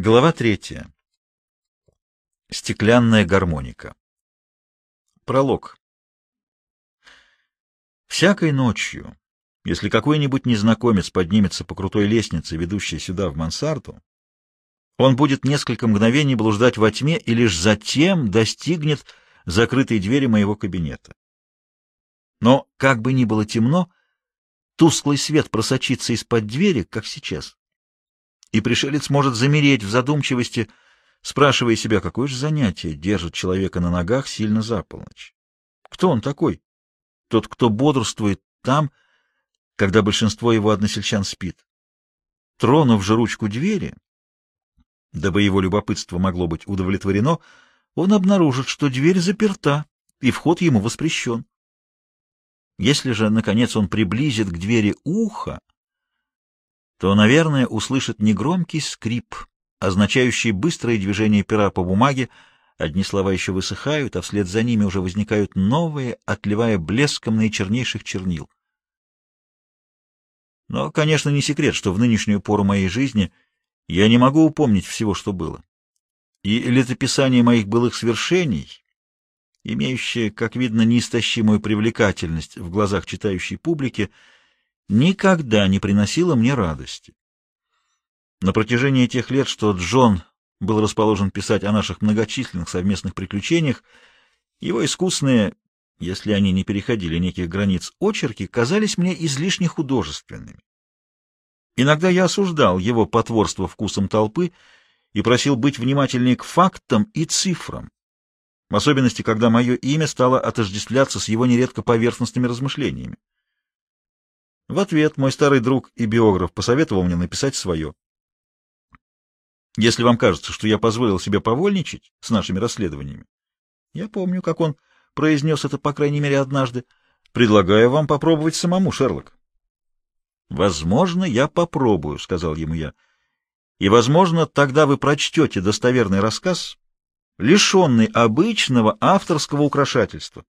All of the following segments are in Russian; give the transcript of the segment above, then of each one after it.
Глава третья. Стеклянная гармоника. Пролог. Всякой ночью, если какой-нибудь незнакомец поднимется по крутой лестнице, ведущей сюда, в мансарду, он будет несколько мгновений блуждать во тьме и лишь затем достигнет закрытой двери моего кабинета. Но, как бы ни было темно, тусклый свет просочится из-под двери, как сейчас и пришелец может замереть в задумчивости, спрашивая себя, какое же занятие держит человека на ногах сильно за полночь. Кто он такой? Тот, кто бодрствует там, когда большинство его односельчан спит. Тронув же ручку двери, дабы его любопытство могло быть удовлетворено, он обнаружит, что дверь заперта, и вход ему воспрещен. Если же, наконец, он приблизит к двери ухо, то, наверное, услышит негромкий скрип, означающий быстрое движение пера по бумаге, одни слова еще высыхают, а вслед за ними уже возникают новые, отливая блеском наичернейших чернил. Но, конечно, не секрет, что в нынешнюю пору моей жизни я не могу упомнить всего, что было. И летописание моих былых свершений, имеющее, как видно, неистощимую привлекательность в глазах читающей публики, — никогда не приносила мне радости. На протяжении тех лет, что Джон был расположен писать о наших многочисленных совместных приключениях, его искусные, если они не переходили неких границ, очерки казались мне излишне художественными. Иногда я осуждал его потворство вкусом толпы и просил быть внимательнее к фактам и цифрам, в особенности, когда мое имя стало отождествляться с его нередко поверхностными размышлениями. В ответ мой старый друг и биограф посоветовал мне написать свое. Если вам кажется, что я позволил себе повольничать с нашими расследованиями, я помню, как он произнес это, по крайней мере, однажды, предлагаю вам попробовать самому, Шерлок. «Возможно, я попробую», — сказал ему я. «И, возможно, тогда вы прочтете достоверный рассказ, лишенный обычного авторского украшательства».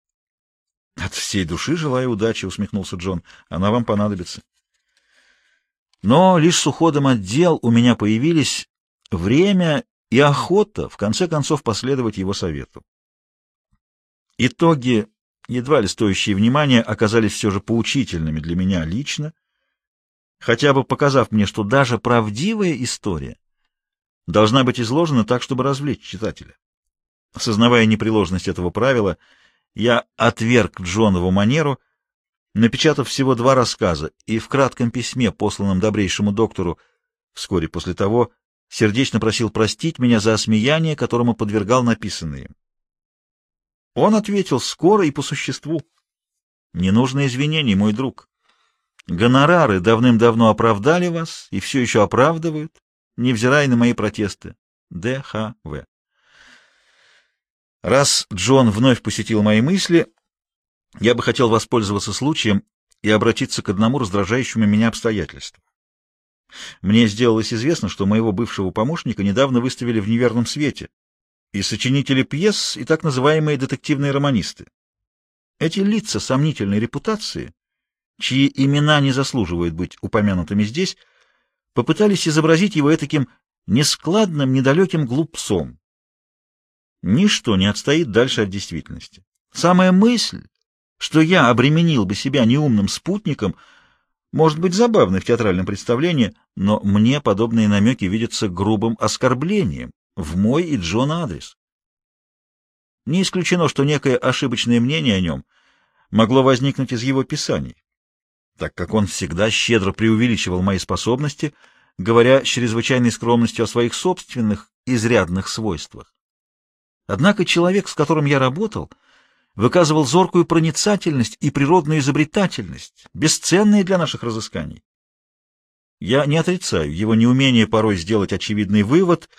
От всей души желаю удачи, усмехнулся Джон. Она вам понадобится. Но лишь с уходом от дел у меня появились время и охота, в конце концов, последовать его совету. Итоги, едва ли стоящие внимания, оказались все же поучительными для меня лично, хотя бы показав мне, что даже правдивая история должна быть изложена так, чтобы развлечь читателя. Осознавая непреложность этого правила, я отверг Джонову манеру, напечатав всего два рассказа, и в кратком письме, посланном добрейшему доктору, вскоре после того, сердечно просил простить меня за осмеяние, которому подвергал написанное им. Он ответил скоро и по существу. «Не нужно извинений, мой друг. Гонорары давным-давно оправдали вас и все еще оправдывают, невзирая на мои протесты. Д.Х.В. Раз Джон вновь посетил мои мысли, я бы хотел воспользоваться случаем и обратиться к одному раздражающему меня обстоятельству. Мне сделалось известно, что моего бывшего помощника недавно выставили в неверном свете, и сочинители пьес, и так называемые детективные романисты. Эти лица сомнительной репутации, чьи имена не заслуживают быть упомянутыми здесь, попытались изобразить его таким нескладным, недалеким глупцом, Ничто не отстоит дальше от действительности. Самая мысль, что я обременил бы себя неумным спутником, может быть забавной в театральном представлении, но мне подобные намеки видятся грубым оскорблением в мой и Джона адрес. Не исключено, что некое ошибочное мнение о нем могло возникнуть из его писаний, так как он всегда щедро преувеличивал мои способности, говоря с чрезвычайной скромностью о своих собственных изрядных свойствах. Однако человек, с которым я работал, выказывал зоркую проницательность и природную изобретательность, бесценные для наших разысканий. Я не отрицаю его неумение порой сделать очевидный вывод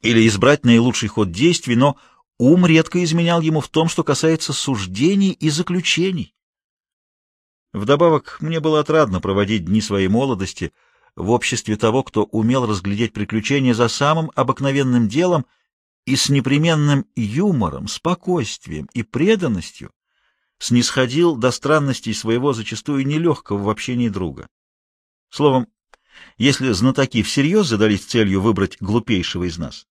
или избрать наилучший ход действий, но ум редко изменял ему в том, что касается суждений и заключений. Вдобавок, мне было отрадно проводить дни своей молодости в обществе того, кто умел разглядеть приключения за самым обыкновенным делом — и с непременным юмором, спокойствием и преданностью снисходил до странностей своего зачастую нелегкого в общении друга. Словом, Если знатоки всерьез задались целью выбрать глупейшего из нас,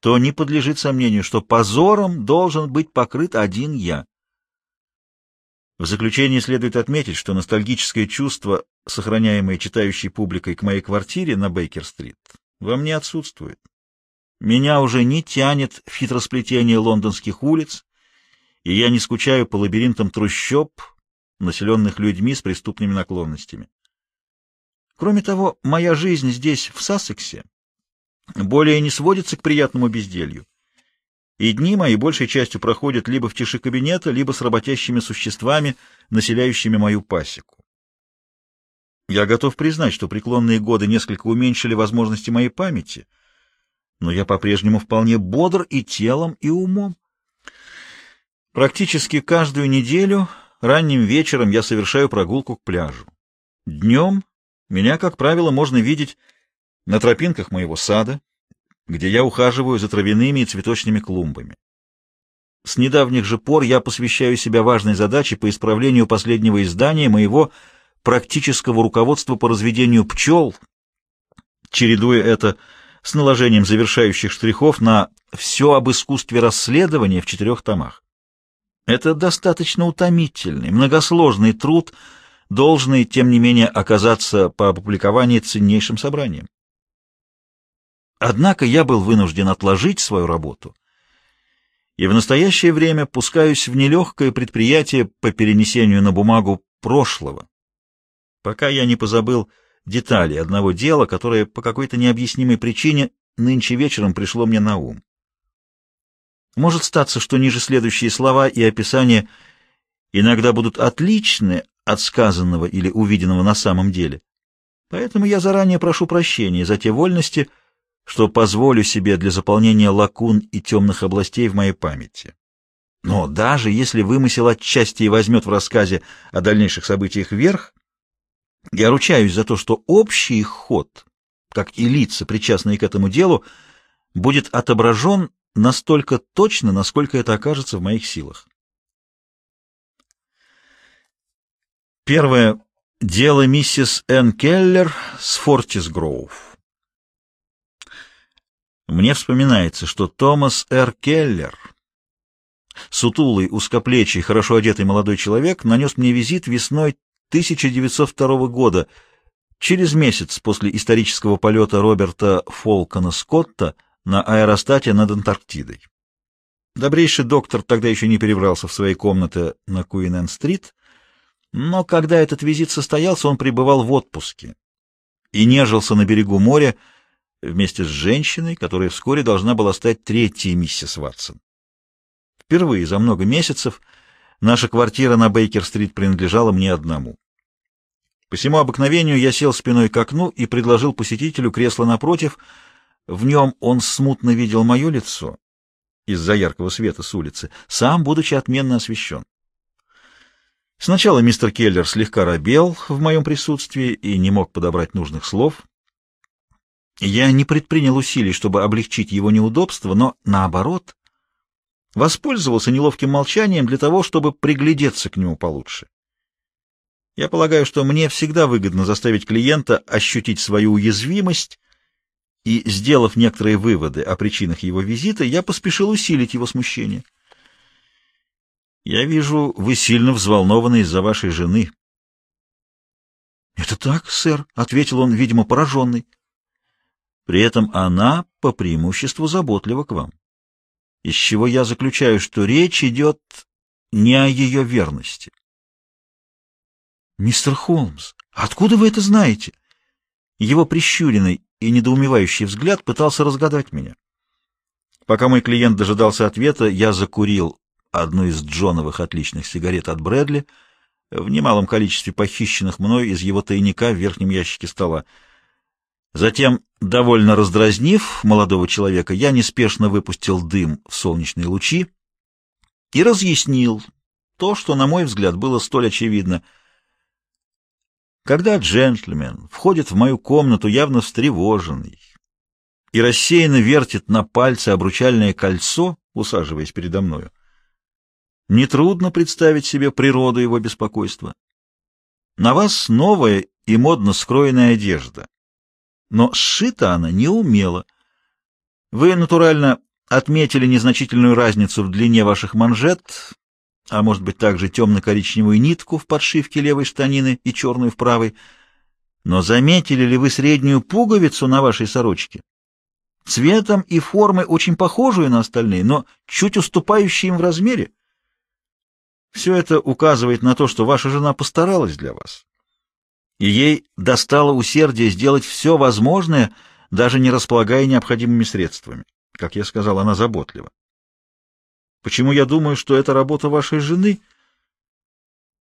то не подлежит сомнению, что позором должен быть покрыт один я. В заключение следует отметить, что ностальгическое чувство, сохраняемое читающей публикой к моей квартире на Бейкер-стрит, во мне отсутствует. Меня уже не тянет в хитросплетение лондонских улиц, и я не скучаю по лабиринтам трущоб, населенных людьми с преступными наклонностями. Кроме того, моя жизнь здесь, в Сассексе, более не сводится к приятному безделью, и дни мои большей частью проходят либо в тиши кабинета, либо с работящими существами, населяющими мою пасеку. Я готов признать, что преклонные годы несколько уменьшили возможности моей памяти, но я по-прежнему вполне бодр и телом, и умом. Практически каждую неделю ранним вечером я совершаю прогулку к пляжу. Днем меня, как правило, можно видеть на тропинках моего сада, где я ухаживаю за травяными и цветочными клумбами. С недавних же пор я посвящаю себя важной задаче по исправлению последнего издания моего практического руководства по разведению пчел, чередуя это с наложением завершающих штрихов на «Все об искусстве расследования» в четырех томах. Это достаточно утомительный, многосложный труд, должный, тем не менее, оказаться по опубликовании ценнейшим собранием. Однако я был вынужден отложить свою работу и в настоящее время пускаюсь в нелегкое предприятие по перенесению на бумагу прошлого, пока я не позабыл детали одного дела, которое по какой-то необъяснимой причине нынче вечером пришло мне на ум. Может статься, что ниже следующие слова и описания иногда будут отличны от сказанного или увиденного на самом деле. Поэтому я заранее прошу прощения за те вольности, что позволю себе для заполнения лакун и темных областей в моей памяти. Но даже если вымысел отчасти и возьмет в рассказе о дальнейших событиях верх, я ручаюсь за то, что общий ход, как и лица, причастные к этому делу, будет отображен настолько точно, насколько это окажется в моих силах. Первое. Дело миссис Энн Келлер с Фортис Гроув. Мне вспоминается, что Томас Р. Келлер, сутулый, узкоплечий, хорошо одетый молодой человек, нанес мне визит весной 1902 года, через месяц после исторического полета Роберта Фолкона Скотта на аэростате над Антарктидой. Добрейший доктор тогда еще не перебрался в свои комнаты на Куинен-стрит, но когда этот визит состоялся, он пребывал в отпуске и нежился на берегу моря вместе с женщиной, которая вскоре должна была стать третьей миссис Ватсон. Впервые за много месяцев наша квартира на Бейкер-стрит принадлежала мне одному. По всему обыкновению я сел спиной к окну и предложил посетителю кресло напротив. В нем он смутно видел мое лицо из-за яркого света с улицы, сам будучи отменно освещен. Сначала мистер Келлер слегка робел в моем присутствии и не мог подобрать нужных слов. Я не предпринял усилий, чтобы облегчить его неудобство, но, наоборот, воспользовался неловким молчанием для того, чтобы приглядеться к нему получше. Я полагаю, что мне всегда выгодно заставить клиента ощутить свою уязвимость, и, сделав некоторые выводы о причинах его визита, я поспешил усилить его смущение. Я вижу, вы сильно взволнованы из-за вашей жены. — Это так, сэр, — ответил он, видимо, пораженный. При этом она по преимуществу заботлива к вам. Из чего я заключаю, что речь идет не о ее верности. — Мистер Холмс, откуда вы это знаете? Его прищуренный и недоумевающий взгляд пытался разгадать меня. Пока мой клиент дожидался ответа, я закурил одну из Джоновых отличных сигарет от Брэдли, в немалом количестве похищенных мной из его тайника в верхнем ящике стола. Затем, довольно раздразнив молодого человека, я неспешно выпустил дым в солнечные лучи и разъяснил то, что, на мой взгляд, было столь очевидно. Когда джентльмен входит в мою комнату явно встревоженный и рассеянно вертит на пальце обручальное кольцо, усаживаясь передо мною, Нетрудно представить себе природу его беспокойства. На вас новая и модно скроенная одежда, но сшита она не умела. Вы, натурально, отметили незначительную разницу в длине ваших манжет, а может быть также темно-коричневую нитку в подшивке левой штанины и черную в правой. Но заметили ли вы среднюю пуговицу на вашей сорочке? Цветом и формой очень похожую на остальные, но чуть уступающие им в размере. Все это указывает на то, что ваша жена постаралась для вас. И ей достало усердие сделать все возможное, даже не располагая необходимыми средствами. Как я сказал, она заботлива. Почему я думаю, что это работа вашей жены?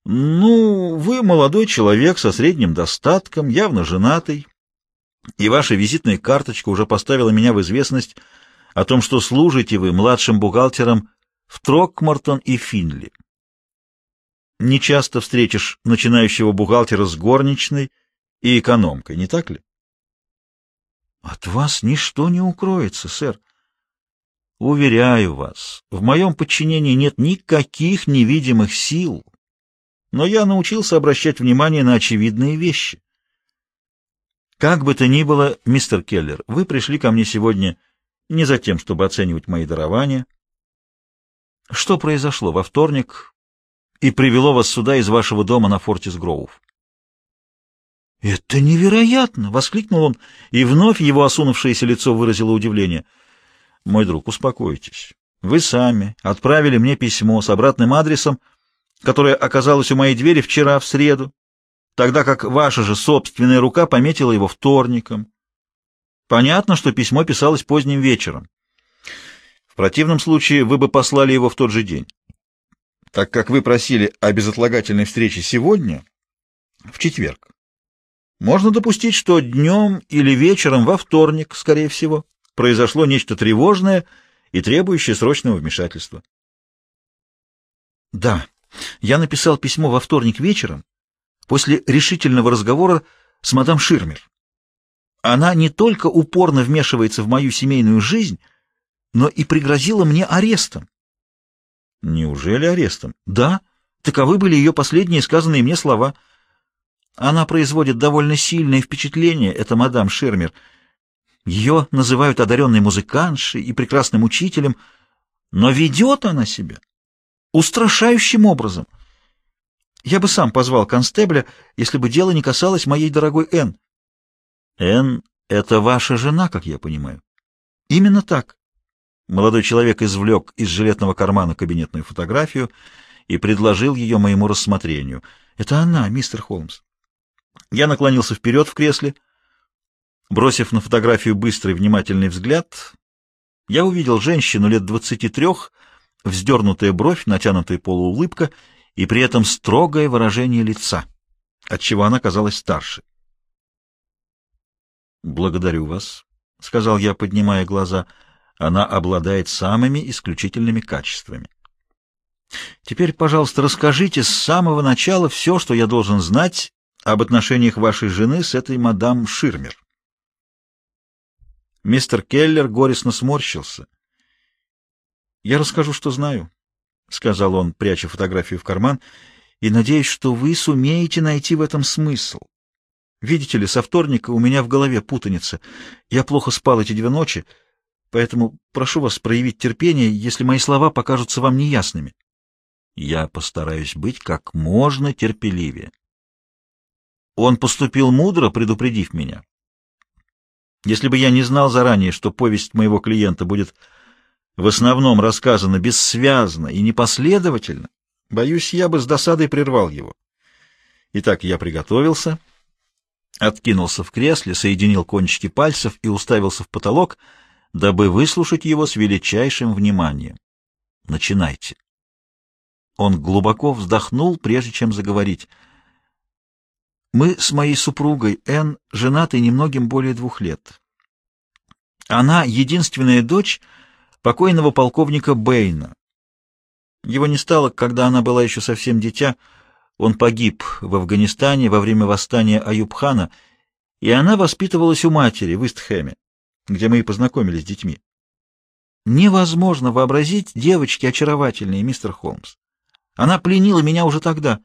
Ну, вы молодой человек со средним достатком, явно женатый, и ваша визитная карточка уже поставила меня в известность о том, что служите вы младшим бухгалтером в Трокмартон и Финли. Не часто встретишь начинающего бухгалтера с горничной и экономкой, не так ли? От вас ничто не укроется, сэр. Уверяю вас, в моем подчинении нет никаких невидимых сил, но я научился обращать внимание на очевидные вещи. Как бы то ни было, мистер Келлер, вы пришли ко мне сегодня не за тем, чтобы оценивать мои дарования. Что произошло во вторник и привело вас сюда из вашего дома на Фортис Гроув? «Это невероятно!» — воскликнул он, и вновь его осунувшееся лицо выразило удивление. «Мой друг, успокойтесь. Вы сами отправили мне письмо с обратным адресом, которое оказалось у моей двери вчера, в среду, тогда как ваша же собственная рука пометила его вторником. Понятно, что письмо писалось поздним вечером. В противном случае вы бы послали его в тот же день. Так как вы просили о безотлагательной встрече сегодня, в четверг, можно допустить, что днем или вечером во вторник, скорее всего, произошло нечто тревожное и требующее срочного вмешательства. Да, я написал письмо во вторник вечером, после решительного разговора с мадам Ширмер. Она не только упорно вмешивается в мою семейную жизнь, но и пригрозила мне арестом. Неужели арестом? Да, таковы были ее последние сказанные мне слова. Она производит довольно сильное впечатление, это мадам Ширмер. Ее называют одаренной музыкантшей и прекрасным учителем, но ведет она себя устрашающим образом — я бы сам позвал констебля, если бы дело не касалось моей дорогой Энн. Энн — это ваша жена, как я понимаю. Именно так. Молодой человек извлек из жилетного кармана кабинетную фотографию и предложил ее моему рассмотрению. Это она, мистер Холмс. Я наклонился вперед в кресле. Бросив на фотографию быстрый внимательный взгляд, я увидел женщину лет двадцати трех, вздернутая бровь, натянутая полуулыбка — и при этом строгое выражение лица, отчего она казалась старше. «Благодарю вас», — сказал я, поднимая глаза. «Она обладает самыми исключительными качествами». «Теперь, пожалуйста, расскажите с самого начала все, что я должен знать об отношениях вашей жены с этой мадам Ширмер». Мистер Келлер горестно сморщился. «Я расскажу, что знаю. — сказал он, пряча фотографию в карман, — и надеюсь, что вы сумеете найти в этом смысл. Видите ли, со вторника у меня в голове путаница. Я плохо спал эти две ночи, поэтому прошу вас проявить терпение, если мои слова покажутся вам неясными. Я постараюсь быть как можно терпеливее. Он поступил мудро, предупредив меня. Если бы я не знал заранее, что повесть моего клиента будет в основном рассказано бессвязно и непоследовательно, боюсь, я бы с досадой прервал его. Итак, я приготовился, откинулся в кресле, соединил кончики пальцев и уставился в потолок, дабы выслушать его с величайшим вниманием. Начинайте. Он глубоко вздохнул, прежде чем заговорить. Мы с моей супругой Энн женаты немногим более двух лет. Она единственная дочь — покойного полковника Бэйна. Его не стало, когда она была еще совсем дитя. Он погиб в Афганистане во время восстания Аюбхана, и она воспитывалась у матери в Истхэме, где мы и познакомились с детьми. Невозможно вообразить девочки очаровательные, мистер Холмс. Она пленила меня уже тогда,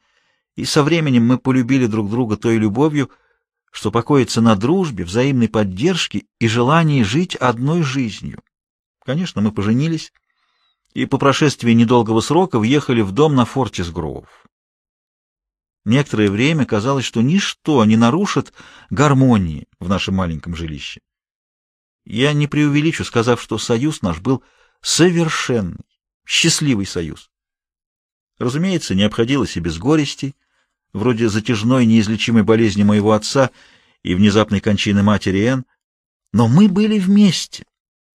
и со временем мы полюбили друг друга той любовью, что покоится на дружбе, взаимной поддержке и желании жить одной жизнью. Конечно, мы поженились, и по прошествии недолгого срока въехали в дом на Фортис Гроув. Некоторое время казалось, что ничто не нарушит гармонии в нашем маленьком жилище. Я не преувеличу, сказав, что союз наш был совершенный, счастливый союз. Разумеется, не обходилось и без горестей, вроде затяжной неизлечимой болезни моего отца и внезапной кончины матери Энн, но мы были вместе,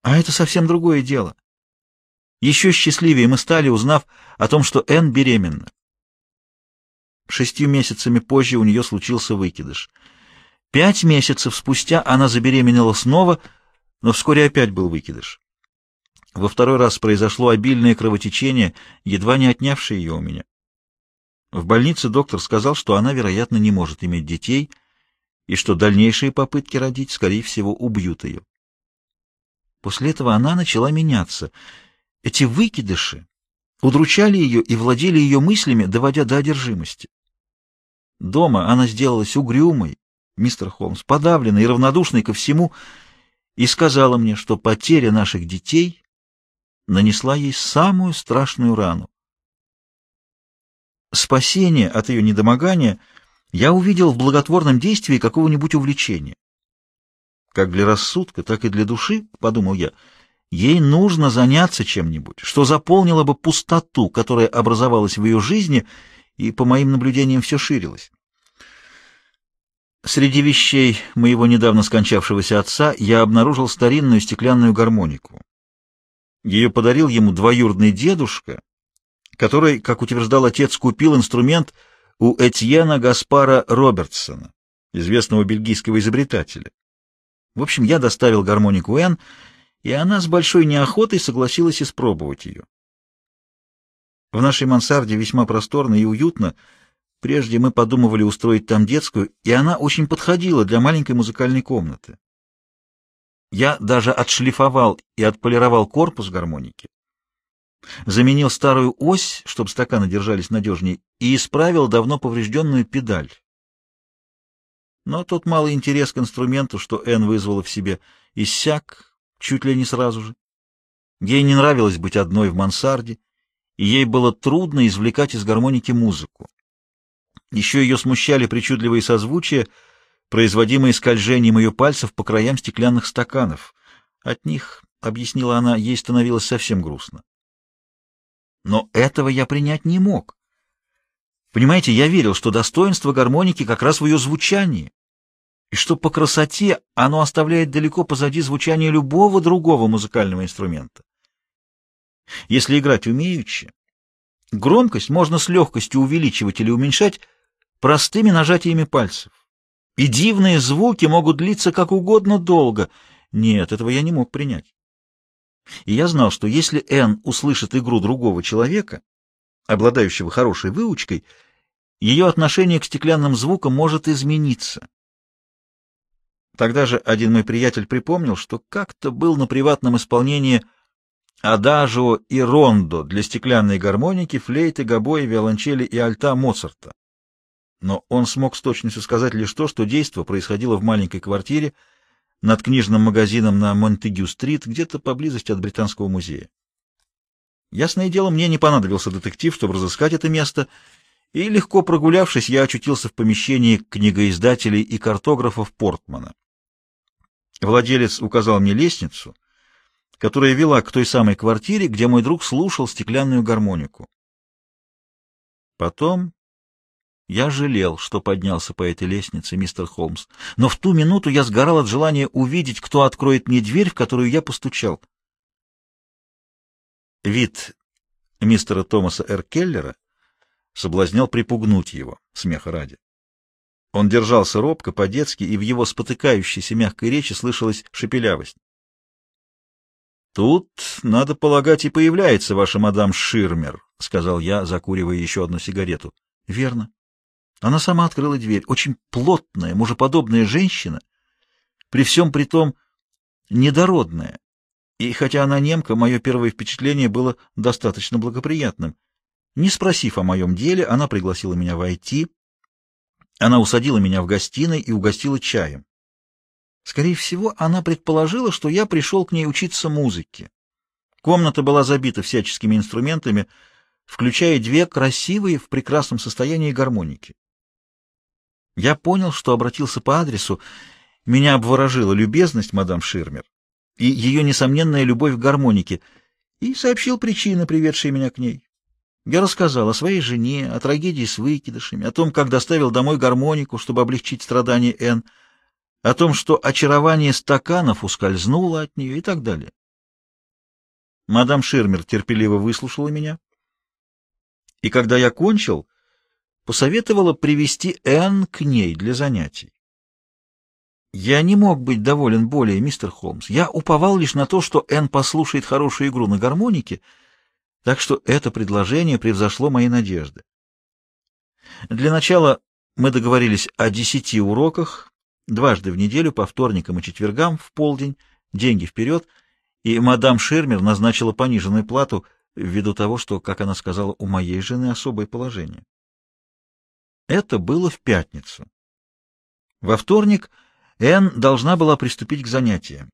а это совсем другое дело. Еще счастливее мы стали, узнав о том, что Энн беременна. Шестью месяцами позже у нее случился выкидыш. Пять месяцев спустя она забеременела снова, но вскоре опять был выкидыш. Во второй раз произошло обильное кровотечение, едва не отнявшее ее у меня. В больнице доктор сказал, что она, вероятно, не может иметь детей и что дальнейшие попытки родить, скорее всего, убьют ее. После этого она начала меняться. Эти выкидыши удручали ее и владели ее мыслями, доводя до одержимости. Дома она сделалась угрюмой, мистер Холмс, подавленной и равнодушной ко всему, и сказала мне, что потеря наших детей нанесла ей самую страшную рану. Спасение от ее недомогания я увидел в благотворном действии какого-нибудь увлечения. Как для рассудка, так и для души, — подумал я, — ей нужно заняться чем-нибудь, что заполнило бы пустоту, которая образовалась в ее жизни и, по моим наблюдениям, все ширилась. Среди вещей моего недавно скончавшегося отца я обнаружил старинную стеклянную гармонику. Ее подарил ему двоюродный дедушка, который, как утверждал отец, купил инструмент у Этьена Гаспара Робертсона, известного бельгийского изобретателя. В общем, я доставил гармонику Энн, и она с большой неохотой согласилась испробовать ее. В нашей мансарде весьма просторно и уютно. Прежде мы подумывали устроить там детскую, и она очень подходила для маленькой музыкальной комнаты. Я даже отшлифовал и отполировал корпус гармоники, заменил старую ось, чтобы стаканы держались надежнее, и исправил давно поврежденную педаль. Но тот малый интерес к инструменту, что Энн вызвала в себе, иссяк чуть ли не сразу же. Ей не нравилось быть одной в мансарде, и ей было трудно извлекать из гармоники музыку. Еще ее смущали причудливые созвучия — производимые скольжением ее пальцев по краям стеклянных стаканов. От них, — объяснила она, — ей становилось совсем грустно. Но этого я принять не мог. Понимаете, я верил, что достоинство гармоники как раз в ее звучании, и что по красоте оно оставляет далеко позади звучание любого другого музыкального инструмента. Если играть умеючи, громкость можно с легкостью увеличивать или уменьшать простыми нажатиями пальцев. И дивные звуки могут длиться как угодно долго. Нет, этого я не мог принять. И я знал, что если Энн услышит игру другого человека, обладающего хорошей выучкой, ее отношение к стеклянным звукам может измениться. Тогда же один мой приятель припомнил, что как-то был на приватном исполнении адажио и рондо для стеклянной гармоники, флейты, гобои, виолончели и альта Моцарта но он смог с точностью сказать лишь то, что действо происходило в маленькой квартире над книжным магазином на Монтегю-стрит, где-то поблизости от Британского музея. Ясное дело, мне не понадобился детектив, чтобы разыскать это место, и, легко прогулявшись, я очутился в помещении книгоиздателей и картографов Портмана. Владелец указал мне лестницу, которая вела к той самой квартире, где мой друг слушал стеклянную гармонику. Потом я жалел, что поднялся по этой лестнице, мистер Холмс, но в ту минуту я сгорал от желания увидеть, кто откроет мне дверь, в которую я постучал. Вид мистера Томаса Р. Келлера соблазнял припугнуть его, смеха ради. Он держался робко, по-детски, и в его спотыкающейся мягкой речи слышалась шепелявость. «Тут, надо полагать, и появляется ваша мадам Ширмер», — сказал я, закуривая еще одну сигарету. «Верно. Она сама открыла дверь. Очень плотная, мужеподобная женщина, при всем при том недородная. И хотя она немка, мое первое впечатление было достаточно благоприятным. Не спросив о моем деле, она пригласила меня войти. Она усадила меня в гостиной и угостила чаем. Скорее всего, она предположила, что я пришел к ней учиться музыке. Комната была забита всяческими инструментами, включая две красивые в прекрасном состоянии гармоники. Я понял, что обратился по адресу. Меня обворожила любезность мадам Ширмер и ее несомненная любовь к гармонике, и сообщил причины, приведшие меня к ней. Я рассказал о своей жене, о трагедии с выкидышами, о том, как доставил домой гармонику, чтобы облегчить страдания Энн, о том, что очарование стаканов ускользнуло от нее и так далее. Мадам Ширмер терпеливо выслушала меня, и когда я кончил, посоветовала привести Энн к ней для занятий. Я не мог быть доволен более, мистер Холмс. Я уповал лишь на то, что Энн послушает хорошую игру на гармонике, так что это предложение превзошло мои надежды. Для начала мы договорились о десяти уроках, дважды в неделю, по вторникам и четвергам, в полдень, деньги вперед, и мадам Шермер назначила пониженную плату ввиду того, что, как она сказала, у моей жены особое положение. Это было в пятницу. Во вторник Энн должна была приступить к занятиям.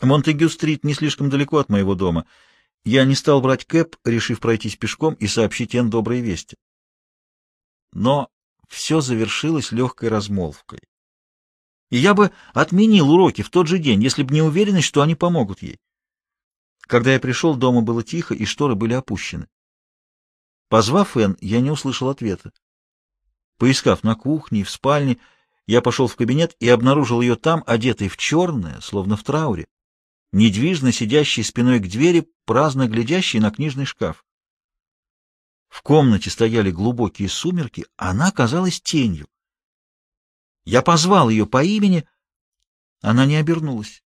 Монтегю-стрит не слишком далеко от моего дома. Я не стал брать кэп, решив пройтись пешком и сообщить Энн добрые вести. Но все завершилось легкой размолвкой. И я бы отменил уроки в тот же день, если бы не уверенность, что они помогут ей. Когда я пришел, дома было тихо, и шторы были опущены. Позвав Энн, я не услышал ответа. Поискав на кухне и в спальне, я пошел в кабинет и обнаружил ее там, одетой в черное, словно в трауре, недвижно сидящей спиной к двери, праздно глядящей на книжный шкаф. В комнате стояли глубокие сумерки, она казалась тенью. Я позвал ее по имени, она не обернулась.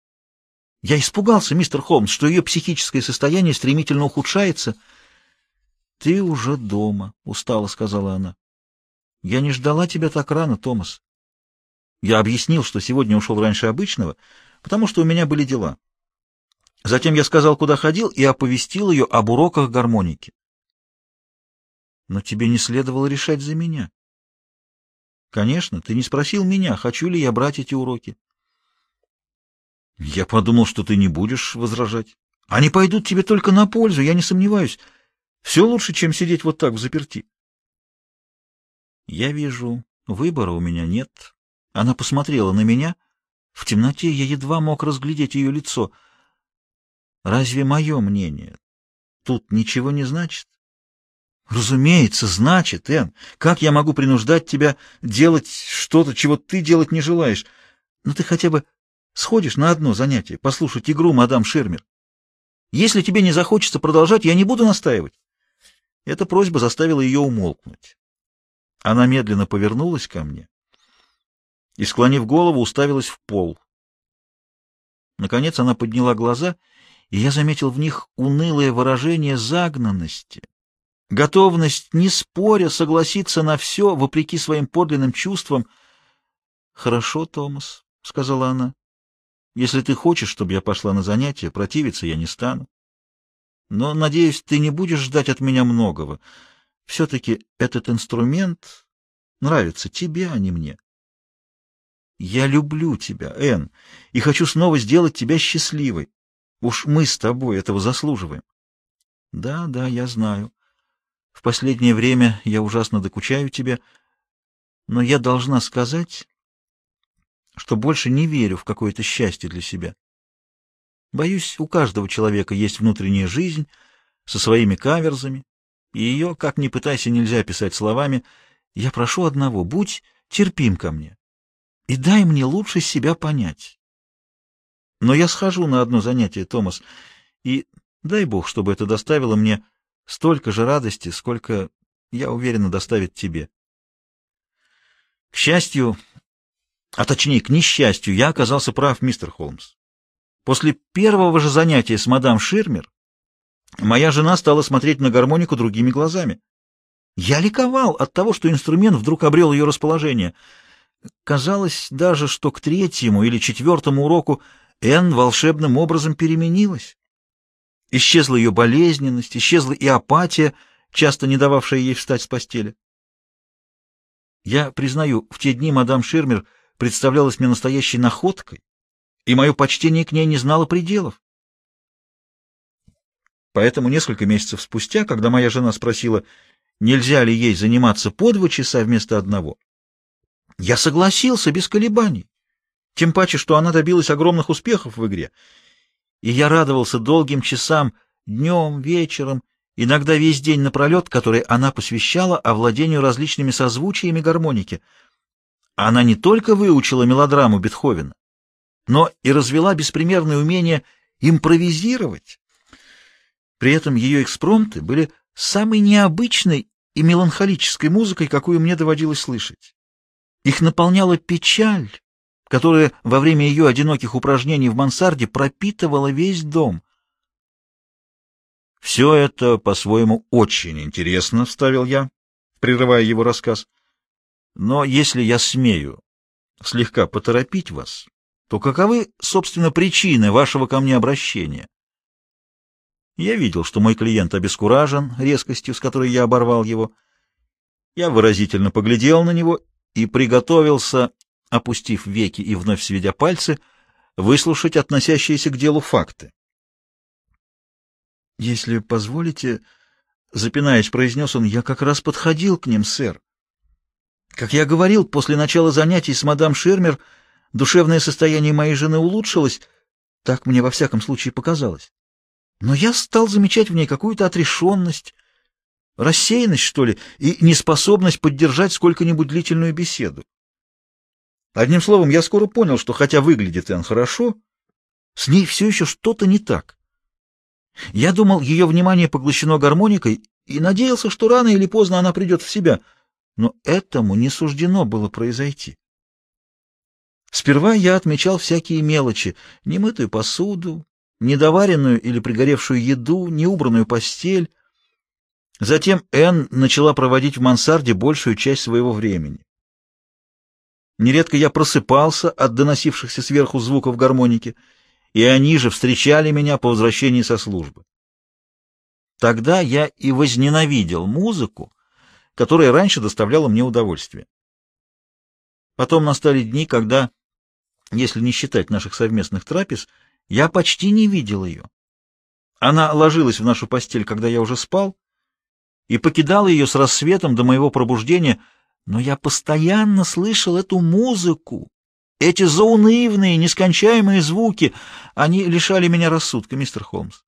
Я испугался, мистер Холмс, что ее психическое состояние стремительно ухудшается. — Ты уже дома, — устало сказала она. — Я не ждала тебя так рано, Томас. Я объяснил, что сегодня ушел раньше обычного, потому что у меня были дела. Затем я сказал, куда ходил, и оповестил ее об уроках гармоники. Но тебе не следовало решать за меня. Конечно, ты не спросил меня, хочу ли я брать эти уроки. Я подумал, что ты не будешь возражать. Они пойдут тебе только на пользу, я не сомневаюсь. Все лучше, чем сидеть вот так в заперти. Я вижу, выбора у меня нет. Она посмотрела на меня. В темноте я едва мог разглядеть ее лицо. Разве мое мнение тут ничего не значит? Разумеется, значит, Энн. Как я могу принуждать тебя делать что-то, чего ты делать не желаешь? Но ну, ты хотя бы Сходишь на одно занятие, послушать игру мадам Шермер. Если тебе не захочется продолжать, я не буду настаивать. Эта просьба заставила ее умолкнуть. Она медленно повернулась ко мне и, склонив голову, уставилась в пол. Наконец она подняла глаза, и я заметил в них унылое выражение загнанности, готовность, не споря, согласиться на все, вопреки своим подлинным чувствам. — Хорошо, Томас, — сказала она. Если ты хочешь, чтобы я пошла на занятия, противиться я не стану. Но, надеюсь, ты не будешь ждать от меня многого. Все-таки этот инструмент нравится тебе, а не мне. Я люблю тебя, Энн, и хочу снова сделать тебя счастливой. Уж мы с тобой этого заслуживаем. Да, да, я знаю. В последнее время я ужасно докучаю тебе, но я должна сказать, что больше не верю в какое-то счастье для себя. Боюсь, у каждого человека есть внутренняя жизнь со своими каверзами, и ее, как ни пытайся, нельзя писать словами. Я прошу одного — будь терпим ко мне и дай мне лучше себя понять. Но я схожу на одно занятие, Томас, и дай Бог, чтобы это доставило мне столько же радости, сколько, я уверена, доставит тебе. К счастью, а точнее, к несчастью, я оказался прав, мистер Холмс. После первого же занятия с мадам Ширмер моя жена стала смотреть на гармонику другими глазами. Я ликовал от того, что инструмент вдруг обрел ее расположение. Казалось даже, что к третьему или четвертому уроку Энн волшебным образом переменилась. Исчезла ее болезненность, исчезла и апатия, часто не дававшая ей встать с постели. Я признаю, в те дни мадам Ширмер представлялась мне настоящей находкой, и мое почтение к ней не знало пределов. Поэтому несколько месяцев спустя, когда моя жена спросила, нельзя ли ей заниматься по два часа вместо одного, я согласился без колебаний, тем паче, что она добилась огромных успехов в игре, и я радовался долгим часам, днем, вечером, иногда весь день напролет, который она посвящала овладению различными созвучиями гармоники. Она не только выучила мелодраму Бетховена, но и развела беспримерное умение импровизировать. При этом ее экспромты были самой необычной и меланхолической музыкой, какую мне доводилось слышать. Их наполняла печаль, которая во время ее одиноких упражнений в мансарде пропитывала весь дом. «Все это, по-своему, очень интересно», — вставил я, прерывая его рассказ. «Но если я смею слегка поторопить вас, то каковы, собственно, причины вашего ко мне обращения?» Я видел, что мой клиент обескуражен резкостью, с которой я оборвал его. Я выразительно поглядел на него и приготовился, опустив веки и вновь сведя пальцы, выслушать относящиеся к делу факты. «Если позволите...» — запинаясь, произнес он, — «я как раз подходил к ним, сэр. Как я говорил, после начала занятий с мадам Шермер душевное состояние моей жены улучшилось, так мне во всяком случае показалось. Но я стал замечать в ней какую-то отрешенность, рассеянность, что ли, и неспособность поддержать сколько-нибудь длительную беседу. Одним словом, я скоро понял, что хотя выглядит Энн хорошо, с ней все еще что-то не так. Я думал, ее внимание поглощено гармоникой и надеялся, что рано или поздно она придет в себя, но этому не суждено было произойти. Сперва я отмечал всякие мелочи, немытую посуду, недоваренную или пригоревшую еду, неубранную постель. Затем Энн начала проводить в мансарде большую часть своего времени. Нередко я просыпался от доносившихся сверху звуков гармоники, и они же встречали меня по возвращении со службы. Тогда я и возненавидел музыку, которая раньше доставляла мне удовольствие. Потом настали дни, когда, если не считать наших совместных трапез, я почти не видел ее. Она ложилась в нашу постель, когда я уже спал, и покидала ее с рассветом до моего пробуждения, но я постоянно слышал эту музыку, эти заунывные, нескончаемые звуки. Они лишали меня рассудка, мистер Холмс.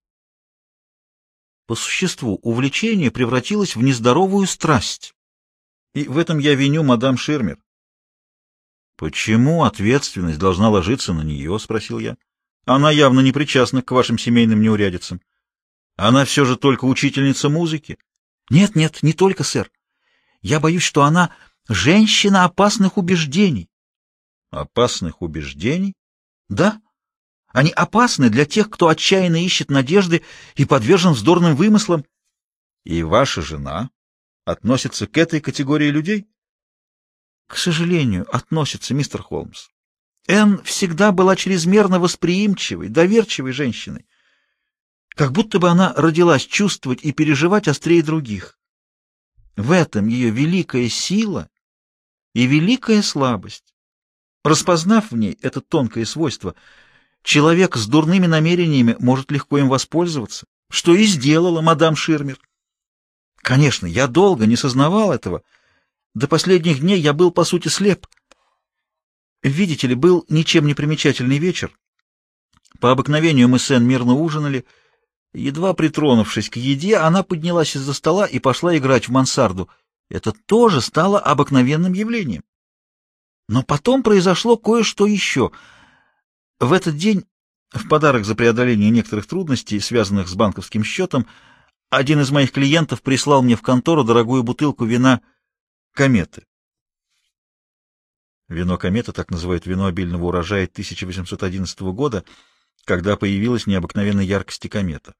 По существу увлечение превратилось в нездоровую страсть. И в этом я виню мадам Ширмер. «Почему ответственность должна ложиться на нее?» — спросил я. Она явно не причастна к вашим семейным неурядицам. Она все же только учительница музыки. Нет, нет, не только, сэр. Я боюсь, что она женщина опасных убеждений. Опасных убеждений? Да. Они опасны для тех, кто отчаянно ищет надежды и подвержен вздорным вымыслам. И ваша жена относится к этой категории людей? К сожалению, относится, мистер Холмс. Энн всегда была чрезмерно восприимчивой, доверчивой женщиной. Как будто бы она родилась чувствовать и переживать острее других. В этом ее великая сила и великая слабость. Распознав в ней это тонкое свойство, человек с дурными намерениями может легко им воспользоваться, что и сделала мадам Ширмер. Конечно, я долго не сознавал этого. До последних дней я был, по сути, слеп — Видите ли, был ничем не примечательный вечер. По обыкновению мы с Энн мирно ужинали. Едва притронувшись к еде, она поднялась из-за стола и пошла играть в мансарду. Это тоже стало обыкновенным явлением. Но потом произошло кое-что еще. В этот день, в подарок за преодоление некоторых трудностей, связанных с банковским счетом, один из моих клиентов прислал мне в контору дорогую бутылку вина «Кометы». Вино комета так называют вино обильного урожая 1811 года, когда появилась необыкновенной яркости комета.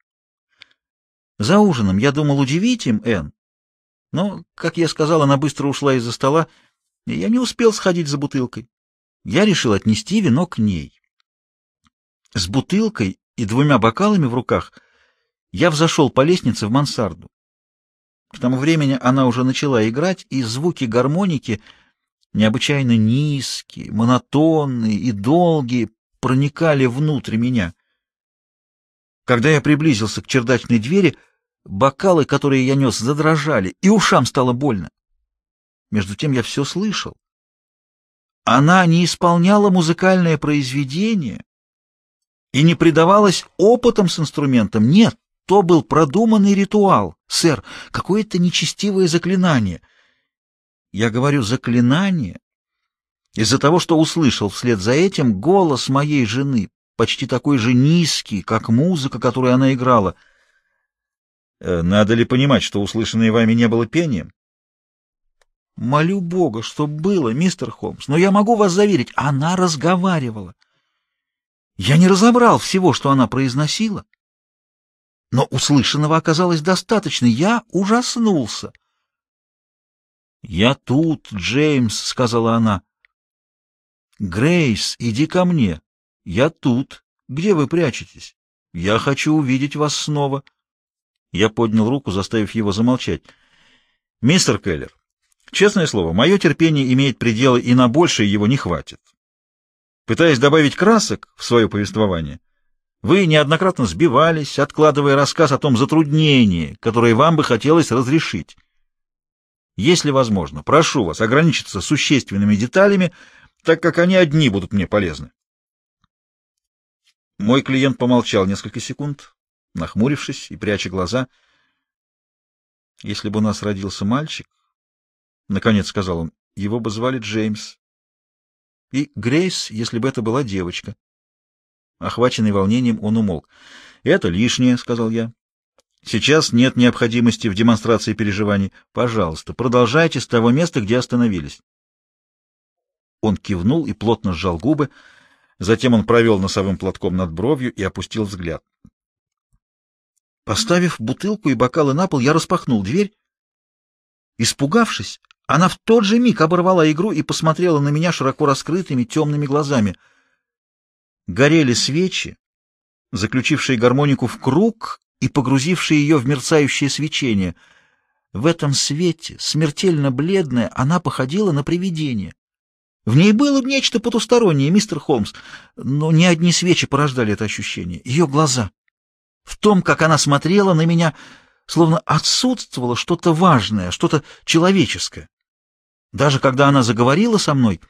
За ужином я думал удивить им Энн, но, как я сказал, она быстро ушла из-за стола, и я не успел сходить за бутылкой. Я решил отнести вино к ней. С бутылкой и двумя бокалами в руках я взошел по лестнице в мансарду. К тому времени она уже начала играть, и звуки гармоники — необычайно низкие, монотонные и долгие, проникали внутрь меня. Когда я приблизился к чердачной двери, бокалы, которые я нес, задрожали, и ушам стало больно. Между тем я все слышал. Она не исполняла музыкальное произведение и не предавалась опытом с инструментом. Нет, то был продуманный ритуал, сэр, какое-то нечестивое заклинание. Я говорю «заклинание» из-за того, что услышал вслед за этим голос моей жены, почти такой же низкий, как музыка, которую она играла. Э, надо ли понимать, что услышанное вами не было пением? Молю Бога, что было, мистер Холмс, но я могу вас заверить, она разговаривала. Я не разобрал всего, что она произносила, но услышанного оказалось достаточно. Я ужаснулся. «Я тут, Джеймс», — сказала она. «Грейс, иди ко мне. Я тут. Где вы прячетесь? Я хочу увидеть вас снова». Я поднял руку, заставив его замолчать. «Мистер Келлер, честное слово, мое терпение имеет пределы, и на большее его не хватит. Пытаясь добавить красок в свое повествование, вы неоднократно сбивались, откладывая рассказ о том затруднении, которое вам бы хотелось разрешить. Если возможно, прошу вас ограничиться существенными деталями, так как они одни будут мне полезны. Мой клиент помолчал несколько секунд, нахмурившись и пряча глаза. «Если бы у нас родился мальчик, — наконец сказал он, — его бы звали Джеймс и Грейс, если бы это была девочка. Охваченный волнением, он умолк. «Это лишнее», — сказал я. «Сейчас нет необходимости в демонстрации переживаний. Пожалуйста, продолжайте с того места, где остановились». Он кивнул и плотно сжал губы. Затем он провел носовым платком над бровью и опустил взгляд. Поставив бутылку и бокалы на пол, я распахнул дверь. Испугавшись, она в тот же миг оборвала игру и посмотрела на меня широко раскрытыми темными глазами. Горели свечи, заключившие гармонику в круг и погрузившие ее в мерцающее свечение. В этом свете, смертельно бледная, она походила на привидение. В ней было нечто потустороннее, мистер Холмс, но не одни свечи порождали это ощущение. Ее глаза. В том, как она смотрела на меня, словно отсутствовало что-то важное, что-то человеческое. Даже когда она заговорила со мной,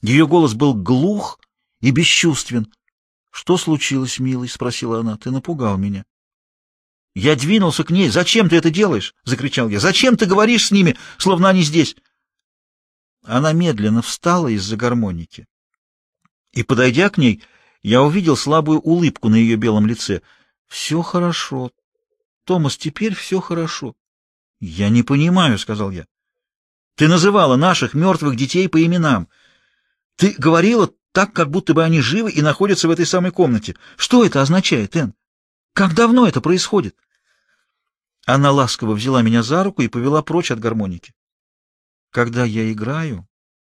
ее голос был глух и бесчувствен. — Что случилось, милый? — спросила она. — Ты напугал меня. Я двинулся к ней. «Зачем ты это делаешь?» — закричал я. «Зачем ты говоришь с ними, словно они здесь?» Она медленно встала из-за гармоники. И, подойдя к ней, я увидел слабую улыбку на ее белом лице. «Все хорошо. Томас, теперь все хорошо». «Я не понимаю», — сказал я. Ты называла наших мертвых детей по именам. Ты говорила так, как будто бы они живы и находятся в этой самой комнате. Что это означает, Энн? Как давно это происходит? Она ласково взяла меня за руку и повела прочь от гармоники. Когда я играю,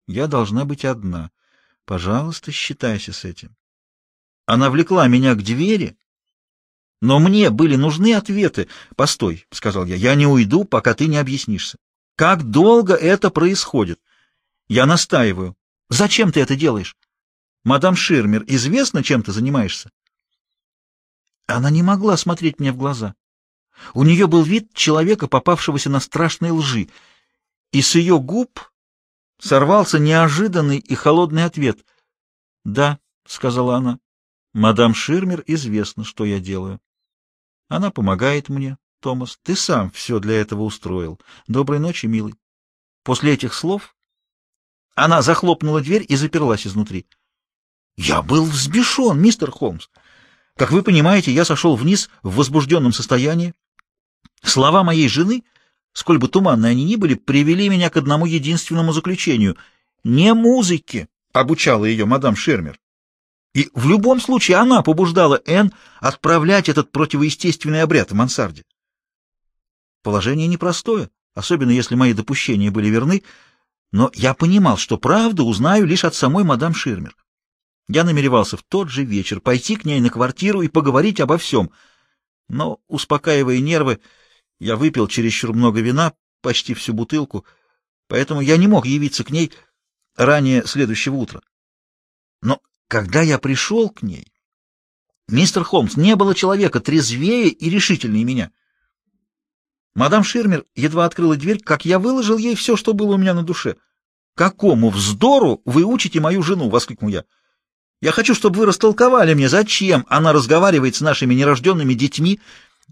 я должна быть одна. Пожалуйста, считайся с этим. Она влекла меня к двери, но мне были нужны ответы. «Постой», — сказал я, — «я не уйду, пока ты не объяснишься». Как долго это происходит? Я настаиваю. Зачем ты это делаешь? Мадам Ширмер, известно, чем ты занимаешься? Она не могла смотреть мне в глаза. У нее был вид человека, попавшегося на страшной лжи, и с ее губ сорвался неожиданный и холодный ответ. «Да», — сказала она, — «мадам Ширмер известно, что я делаю. Она помогает мне, Томас, ты сам все для этого устроил. Доброй ночи, милый. После этих слов она захлопнула дверь и заперлась изнутри. Я был взбешен, мистер Холмс. Как вы понимаете, я сошел вниз в возбужденном состоянии. Слова моей жены, сколь бы туманны они ни были, привели меня к одному единственному заключению. Не музыке обучала ее мадам Шермер. И в любом случае она побуждала Энн отправлять этот противоестественный обряд в мансарде. Положение непростое, особенно если мои допущения были верны, но я понимал, что правду узнаю лишь от самой мадам Ширмер. Я намеревался в тот же вечер пойти к ней на квартиру и поговорить обо всем. Но, успокаивая нервы, я выпил чересчур много вина, почти всю бутылку, поэтому я не мог явиться к ней. ранее следующего утра. Но когда я пришел к ней, мистер Холмс, не было человека трезвее и решительнее меня. Мадам Ширмер едва открыла дверь, как я выложил ей все, что было у меня на душе. «Какому вздору вы учите мою жену?» — воскликнул я. «Я хочу, чтобы вы растолковали мне, зачем она разговаривает с нашими нерожденными детьми,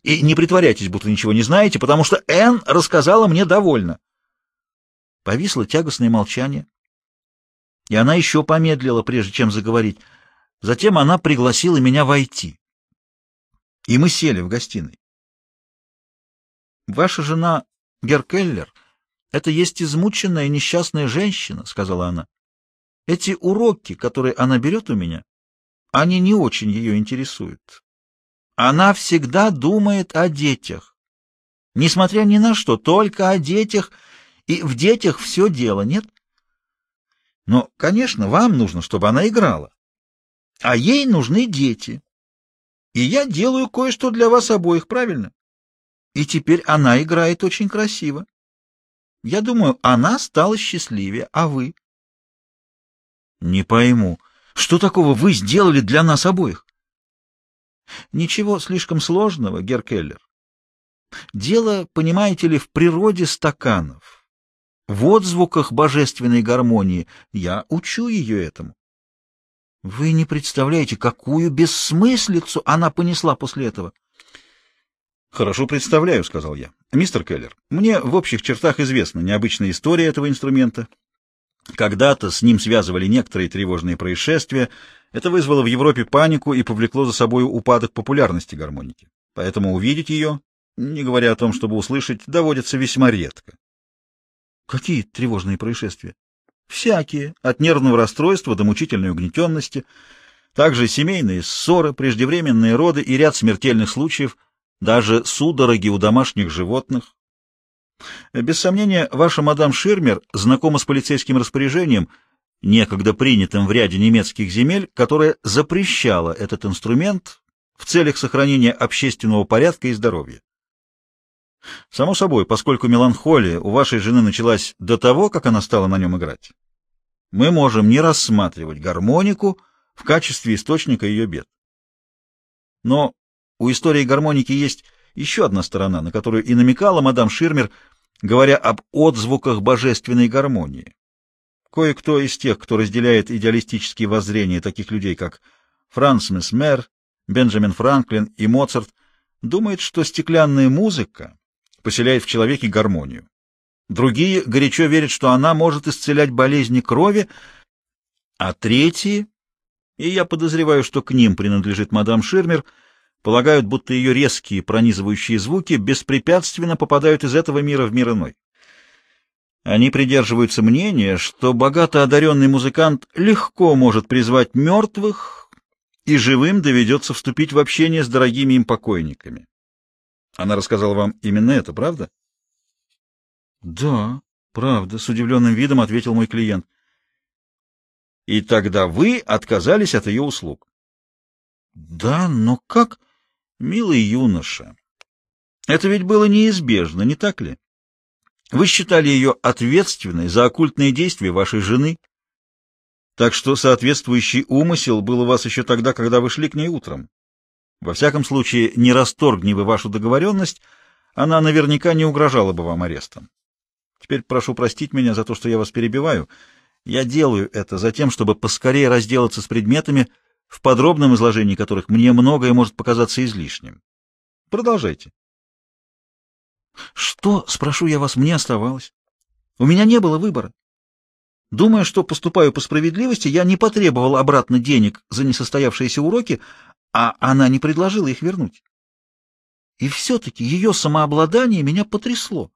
и не притворяйтесь, будто ничего не знаете, потому что Энн рассказала мне довольно». Повисло тягостное молчание, и она еще помедлила, прежде чем заговорить. Затем она пригласила меня войти. И мы сели в гостиной. «Ваша жена Геркеллер — это есть измученная несчастная женщина», — сказала она. «Эти уроки, которые она берет у меня, они не очень ее интересуют. Она всегда думает о детях. Несмотря ни на что, только о детях, и в детях все дело, нет? Но, конечно, вам нужно, чтобы она играла. А ей нужны дети. И я делаю кое-что для вас обоих, правильно? И теперь она играет очень красиво. Я думаю, она стала счастливее, а вы? Не пойму, что такого вы сделали для нас обоих? Ничего слишком сложного, Геркеллер. Дело, понимаете ли, в природе стаканов, в отзвуках божественной гармонии. Я учу ее этому. Вы не представляете, какую бессмыслицу она понесла после этого. «Хорошо представляю», — сказал я. «Мистер Келлер, мне в общих чертах известна необычная история этого инструмента. Когда-то с ним связывали некоторые тревожные происшествия. Это вызвало в Европе панику и повлекло за собой упадок популярности гармоники. Поэтому увидеть ее, не говоря о том, чтобы услышать, доводится весьма редко». «Какие тревожные происшествия?» «Всякие, от нервного расстройства до мучительной угнетенности, также семейные ссоры, преждевременные роды и ряд смертельных случаев — даже судороги у домашних животных. Без сомнения, ваша мадам Ширмер знакома с полицейским распоряжением, некогда принятым в ряде немецких земель, которое запрещало этот инструмент в целях сохранения общественного порядка и здоровья. Само собой, поскольку меланхолия у вашей жены началась до того, как она стала на нем играть, мы можем не рассматривать гармонику в качестве источника ее бед. Но у истории гармоники есть еще одна сторона, на которую и намекала мадам Ширмер, говоря об отзвуках божественной гармонии. Кое-кто из тех, кто разделяет идеалистические воззрения таких людей, как Франц Месмер, Бенджамин Франклин и Моцарт, думает, что стеклянная музыка поселяет в человеке гармонию. Другие горячо верят, что она может исцелять болезни крови, а третьи, и я подозреваю, что к ним принадлежит мадам Ширмер, — полагают, будто ее резкие пронизывающие звуки беспрепятственно попадают из этого мира в мир иной. Они придерживаются мнения, что богато одаренный музыкант легко может призвать мертвых, и живым доведется вступить в общение с дорогими им покойниками. Она рассказала вам именно это, правда? — Да, правда, — с удивленным видом ответил мой клиент. — И тогда вы отказались от ее услуг? — Да, но как? Милый юноша, это ведь было неизбежно, не так ли? Вы считали ее ответственной за оккультные действия вашей жены, так что соответствующий умысел был у вас еще тогда, когда вы шли к ней утром. Во всяком случае, не расторгни вы вашу договоренность, она наверняка не угрожала бы вам арестом. Теперь прошу простить меня за то, что я вас перебиваю. Я делаю это за тем, чтобы поскорее разделаться с предметами, в подробном изложении которых мне многое может показаться излишним. Продолжайте. Что, спрошу я вас, мне оставалось? У меня не было выбора. Думая, что поступаю по справедливости, я не потребовал обратно денег за несостоявшиеся уроки, а она не предложила их вернуть. И все-таки ее самообладание меня потрясло.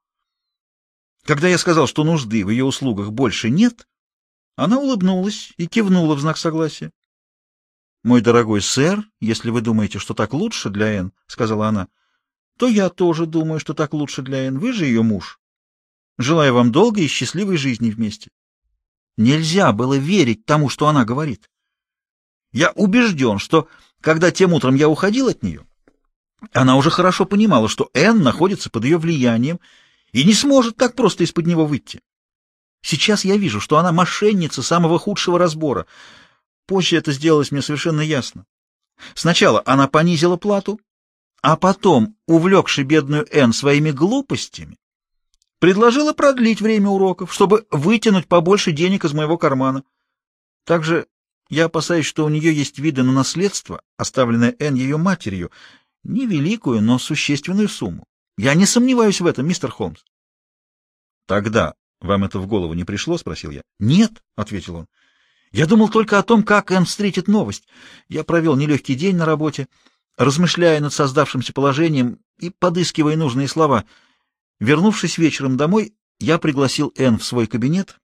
Когда я сказал, что нужды в ее услугах больше нет, она улыбнулась и кивнула в знак согласия. «Мой дорогой сэр, если вы думаете, что так лучше для Энн, — сказала она, — то я тоже думаю, что так лучше для Энн. Вы же ее муж. Желаю вам долгой и счастливой жизни вместе». Нельзя было верить тому, что она говорит. Я убежден, что, когда тем утром я уходил от нее, она уже хорошо понимала, что Энн находится под ее влиянием и не сможет так просто из-под него выйти. Сейчас я вижу, что она мошенница самого худшего разбора. Позже это сделалось мне совершенно ясно. Сначала она понизила плату, а потом, увлекши бедную Энн своими глупостями, предложила продлить время уроков, чтобы вытянуть побольше денег из моего кармана. Также я опасаюсь, что у нее есть виды на наследство, оставленное Энн ее матерью, невеликую, но существенную сумму. Я не сомневаюсь в этом, мистер Холмс. — Тогда вам это в голову не пришло? — спросил я. — Нет, — ответил он. — Я думал только о том, как Энн встретит новость. Я провел нелегкий день на работе, размышляя над создавшимся положением и подыскивая нужные слова. Вернувшись вечером домой, я пригласил Энн в свой кабинет.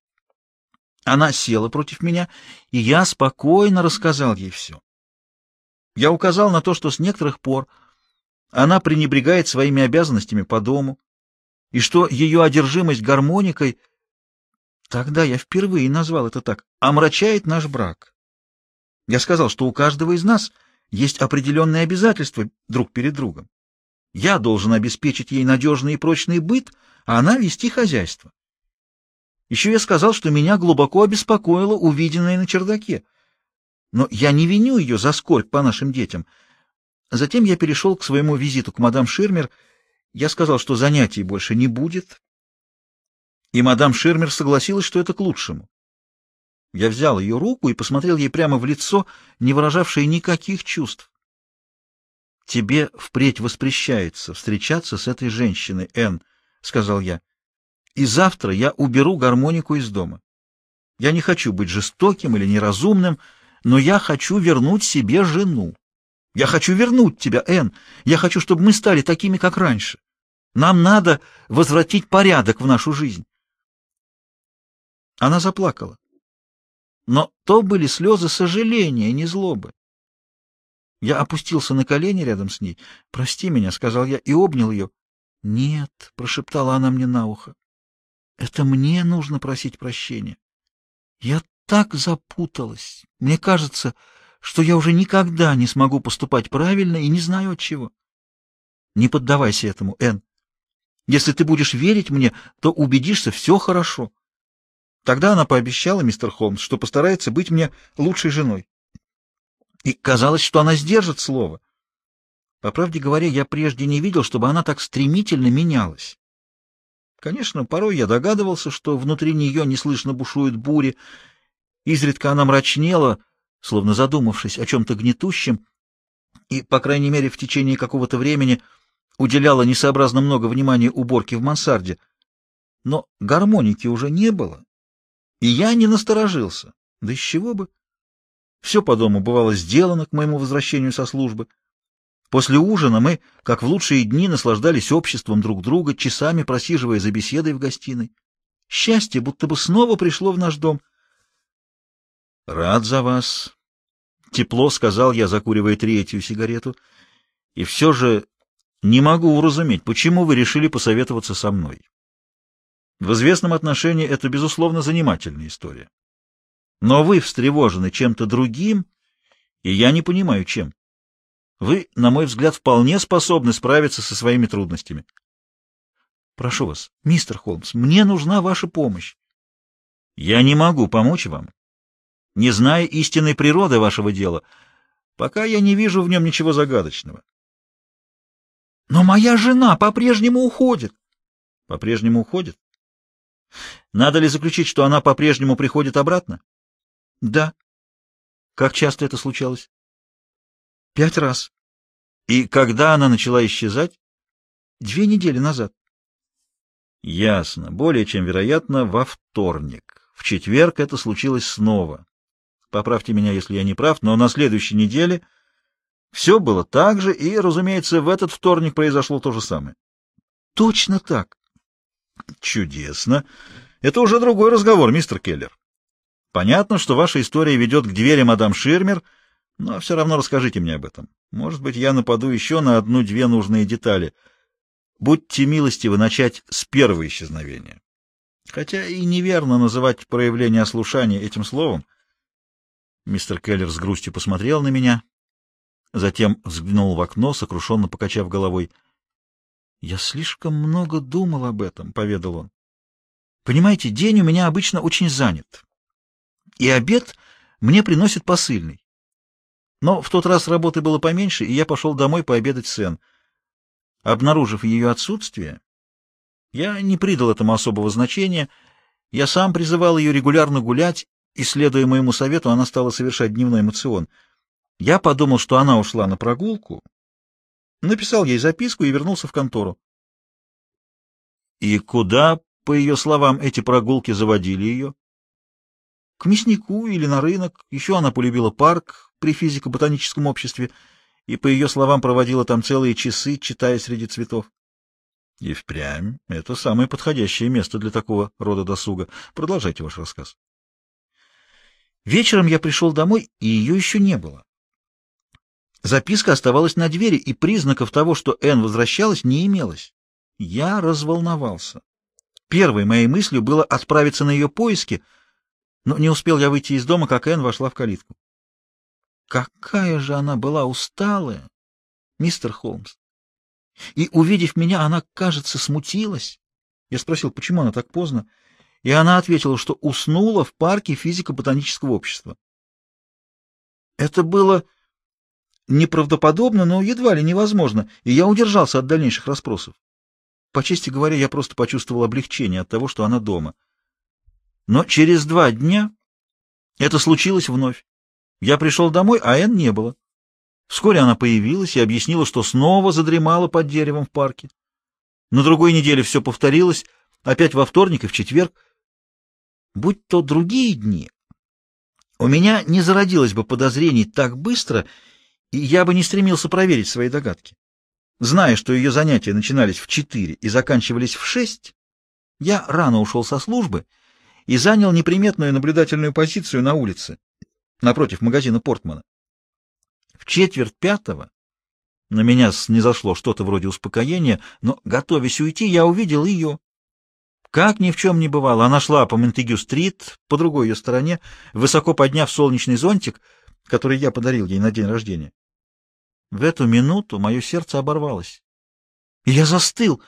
Она села против меня, и я спокойно рассказал ей все. Я указал на то, что с некоторых пор она пренебрегает своими обязанностями по дому, и что ее одержимость гармоникой, тогда я впервые назвал это так, омрачает наш брак. Я сказал, что у каждого из нас есть определенные обязательства друг перед другом. Я должен обеспечить ей надежный и прочный быт, а она вести хозяйство. Еще я сказал, что меня глубоко обеспокоило увиденное на чердаке. Но я не виню ее за скорбь по нашим детям — Затем я перешел к своему визиту к мадам Ширмер. Я сказал, что занятий больше не будет, и мадам Ширмер согласилась, что это к лучшему. Я взял ее руку и посмотрел ей прямо в лицо, не выражавшее никаких чувств. «Тебе впредь воспрещается встречаться с этой женщиной, Энн», — сказал я. «И завтра я уберу гармонику из дома. Я не хочу быть жестоким или неразумным, но я хочу вернуть себе жену. Я хочу вернуть тебя, Энн. Я хочу, чтобы мы стали такими, как раньше. Нам надо возвратить порядок в нашу жизнь. Она заплакала. Но то были слезы сожаления, не злобы. Я опустился на колени рядом с ней. «Прости меня», — сказал я и обнял ее. «Нет», — прошептала она мне на ухо, — «это мне нужно просить прощения. Я так запуталась. Мне кажется, что я уже никогда не смогу поступать правильно и не знаю от чего. Не поддавайся этому, Энн. Если ты будешь верить мне, то убедишься, все хорошо. Тогда она пообещала, мистер Холмс, что постарается быть мне лучшей женой. И казалось, что она сдержит слово. По правде говоря, я прежде не видел, чтобы она так стремительно менялась. Конечно, порой я догадывался, что внутри нее неслышно бушуют бури. Изредка она мрачнела, словно задумавшись о чем-то гнетущем, и, по крайней мере, в течение какого-то времени уделяла несообразно много внимания уборке в мансарде. Но гармоники уже не было, и я не насторожился. Да из чего бы? Все по дому бывало сделано к моему возвращению со службы. После ужина мы, как в лучшие дни, наслаждались обществом друг друга, часами просиживая за беседой в гостиной. Счастье будто бы снова пришло в наш дом — Рад за вас. Тепло сказал я, закуривая третью сигарету. И все же не могу уразуметь, почему вы решили посоветоваться со мной. В известном отношении это, безусловно, занимательная история. Но вы встревожены чем-то другим, и я не понимаю, чем. Вы, на мой взгляд, вполне способны справиться со своими трудностями. Прошу вас, мистер Холмс, мне нужна ваша помощь. Я не могу помочь вам, не зная истинной природы вашего дела, пока я не вижу в нем ничего загадочного. Но моя жена по-прежнему уходит. По-прежнему уходит? Надо ли заключить, что она по-прежнему приходит обратно? Да. Как часто это случалось? Пять раз. И когда она начала исчезать? Две недели назад. Ясно. Более чем вероятно, во вторник. В четверг это случилось снова. Поправьте меня, если я не прав, но на следующей неделе все было так же, и, разумеется, в этот вторник произошло то же самое. Точно так. Чудесно. Это уже другой разговор, мистер Келлер. Понятно, что ваша история ведет к двери мадам Ширмер, но все равно расскажите мне об этом. Может быть, я нападу еще на одну-две нужные детали. Будьте милостивы начать с первого исчезновения. Хотя и неверно называть проявление ослушания этим словом — Мистер Келлер с грустью посмотрел на меня, затем взглянул в окно, сокрушенно покачав головой. — Я слишком много думал об этом, — поведал он. Понимаете, день у меня обычно очень занят. И обед мне приносит посыльный. Но в тот раз работы было поменьше, и я пошел домой пообедать с Энн. Обнаружив ее отсутствие, я не придал этому особого значения. Я сам призывал ее регулярно гулять, и, следуя моему совету, она стала совершать дневной эмоцион. Я подумал, что она ушла на прогулку, написал ей записку и вернулся в контору. И куда, по ее словам, эти прогулки заводили ее? К мяснику или на рынок. Еще она полюбила парк при физико-ботаническом обществе и, по ее словам, проводила там целые часы, читая среди цветов. И впрямь это самое подходящее место для такого рода досуга. Продолжайте ваш рассказ. Вечером я пришел домой, и ее еще не было. Записка оставалась на двери, и признаков того, что Энн возвращалась, не имелось. Я разволновался. Первой моей мыслью было отправиться на ее поиски, но не успел я выйти из дома, как Энн вошла в калитку. Какая же она была усталая, мистер Холмс! И, увидев меня, она, кажется, смутилась. Я спросил, почему она так поздно, и она ответила, что уснула в парке физико-ботанического общества. Это было неправдоподобно, но едва ли невозможно, и я удержался от дальнейших расспросов. По чести говоря, я просто почувствовал облегчение от того, что она дома. Но через два дня это случилось вновь. Я пришел домой, а Энн не было. Вскоре она появилась и объяснила, что снова задремала под деревом в парке. На другой неделе все повторилось, опять во вторник и в четверг. Будь то другие дни, у меня не зародилось бы подозрений так быстро, и я бы не стремился проверить свои догадки. Зная, что ее занятия начинались в четыре и заканчивались в шесть, я рано ушел со службы и занял неприметную наблюдательную позицию на улице, напротив магазина Портмана. В четверть пятого на меня снизошло что-то вроде успокоения, но, готовясь уйти, я увидел ее. Как ни в чем не бывало, она шла по Монтегю-стрит, по другой ее стороне, высоко подняв солнечный зонтик, который я подарил ей на день рождения. В эту минуту мое сердце оборвалось. И я застыл,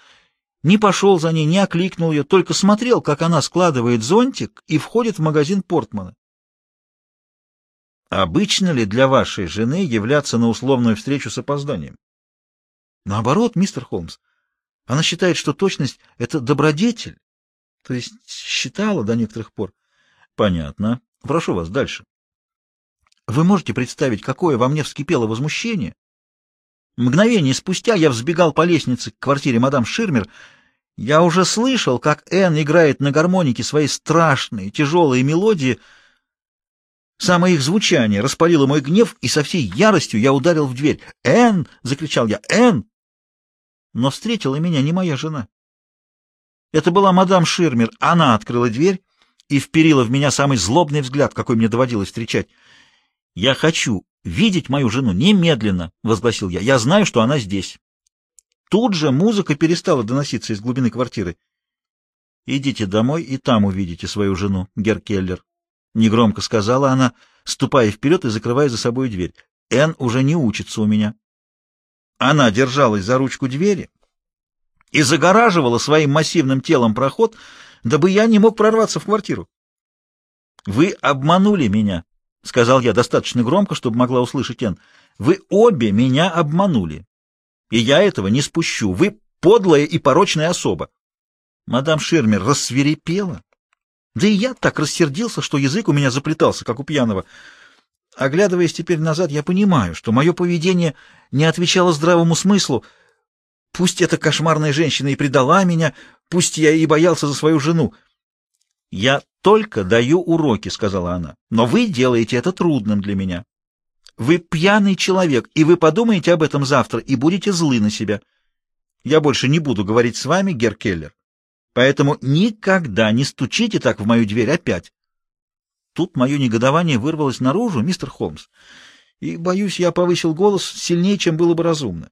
не пошел за ней, не окликнул ее, только смотрел, как она складывает зонтик и входит в магазин Портмана. Обычно ли для вашей жены являться на условную встречу с опозданием? Наоборот, мистер Холмс. Она считает, что точность — это добродетель. То есть считала до некоторых пор. Понятно. Прошу вас дальше. Вы можете представить, какое во мне вскипело возмущение? Мгновение спустя я взбегал по лестнице к квартире мадам Ширмер. Я уже слышал, как Энн играет на гармонике свои страшные, тяжелые мелодии — Самое их звучание распалило мой гнев, и со всей яростью я ударил в дверь. «Энн!» — закричал я. «Энн!» Но встретила меня не моя жена. Это была мадам Ширмер. Она открыла дверь и вперила в меня самый злобный взгляд, какой мне доводилось встречать. «Я хочу видеть мою жену немедленно!» — возгласил я. «Я знаю, что она здесь». Тут же музыка перестала доноситься из глубины квартиры. «Идите домой и там увидите свою жену, Герр Келлер», — негромко сказала она, ступая вперед и закрывая за собой дверь. «Энн уже не учится у меня». Она держалась за ручку двери и загораживала своим массивным телом проход, дабы я не мог прорваться в квартиру. «Вы обманули меня», — сказал я достаточно громко, чтобы могла услышать Энн. «Вы обе меня обманули, и я этого не спущу. Вы подлая и порочная особа». Мадам Ширмер рассверепела да и я так рассердился, что язык у меня заплетался, как у пьяного. Оглядываясь теперь назад, я понимаю, что мое поведение не отвечало здравому смыслу. Пусть эта кошмарная женщина и предала меня, пусть я и боялся за свою жену. «Я только даю уроки», — сказала она, — «но вы делаете это трудным для меня. Вы пьяный человек, и вы подумаете об этом завтра и будете злы на себя. Я больше не буду говорить с вами, Герр Келлер. Поэтому никогда не стучите так в мою дверь опять. Тут мое негодование вырвалось наружу, мистер Холмс, и, боюсь, я повысил голос сильнее, чем было бы разумно.